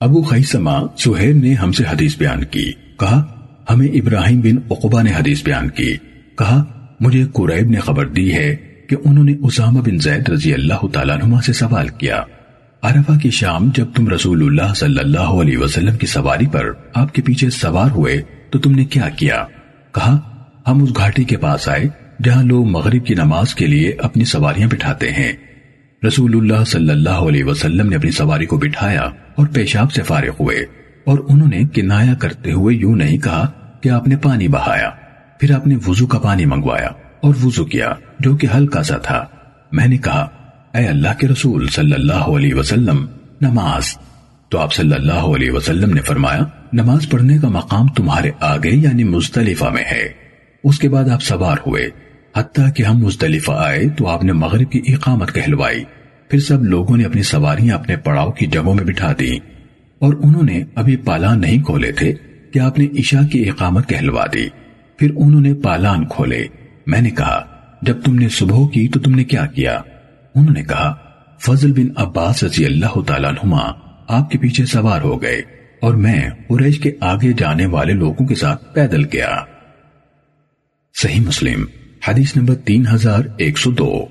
ابو خیسما سہیل نے ہم سے حدیث بیان کی۔ کہا، ہمیں ابراہیم بن عقبہ نے حدیث بیان کی۔ کہا، مجھے قریب نے خبر دی ہے کہ انہوں نے اسامہ بن زید رضی اللہ تعالیٰ عنہ سے سوال کیا۔ عرفہ کی شام جب تم رسول اللہ صلی اللہ علیہ وسلم کی سواری پر آپ کے پیچھے سوار ہوئے تو تم نے کیا کیا؟ کہا، ہم اس گھاٹی کے پاس آئے جہاں لوگ مغرب کی نماز کے لیے اپنی سواریاں بٹھاتے ہیں۔ رسول اللہ صلی اللہ علیہ وسلم نے اپنی سواری کو بٹھایا اور پیشاب سے فارغ ہوئے اور انہوں نے کنایا کرتے ہوئے یوں نہیں کہا کہ آپ نے پانی بہایا۔ پھر آپ نے وضو کا پانی منگوایا اور وضو کیا جو کہ ہلکا سا تھا۔ میں نے کہا، اے اللہ کے رسول صلی اللہ علیہ وسلم، نماز۔ تو آپ صلی اللہ علیہ وسلم نے فرمایا، نماز پڑھنے کا مقام تمہارے آگے یعنی مزدلفہ میں ہے۔ اس کے بعد آپ سوار ہوئے۔ حتیٰ کہ ہم مزدلفہ آئے تو آپ نے مغرب کی اقامت کہلوائی۔ پھر سب لوگوں نے اپنی سواریاں اپنے پڑاؤ کی جگہوں میں بٹھا دی اور انہوں نے ابھی پالان نہیں کھولے تھے کہ آپ نے عشاء کی اقامت کہلوا دی۔ پھر انہوں نے پالان کھولے۔ میں نے کہا، جب تم نے صبح کی تو تم نے کیا کیا؟ انہوں نے کہا، فضل بن عباس رضی اللہ تعالیٰ نما آپ کے پیچھے سوار ہو گئے اور میں قریش کے آگے جانے والے لوگوں کے ساتھ پیدل گیا۔ صحیح مسلم۔ حدیث نمبر تین ہزار ایک سو دو۔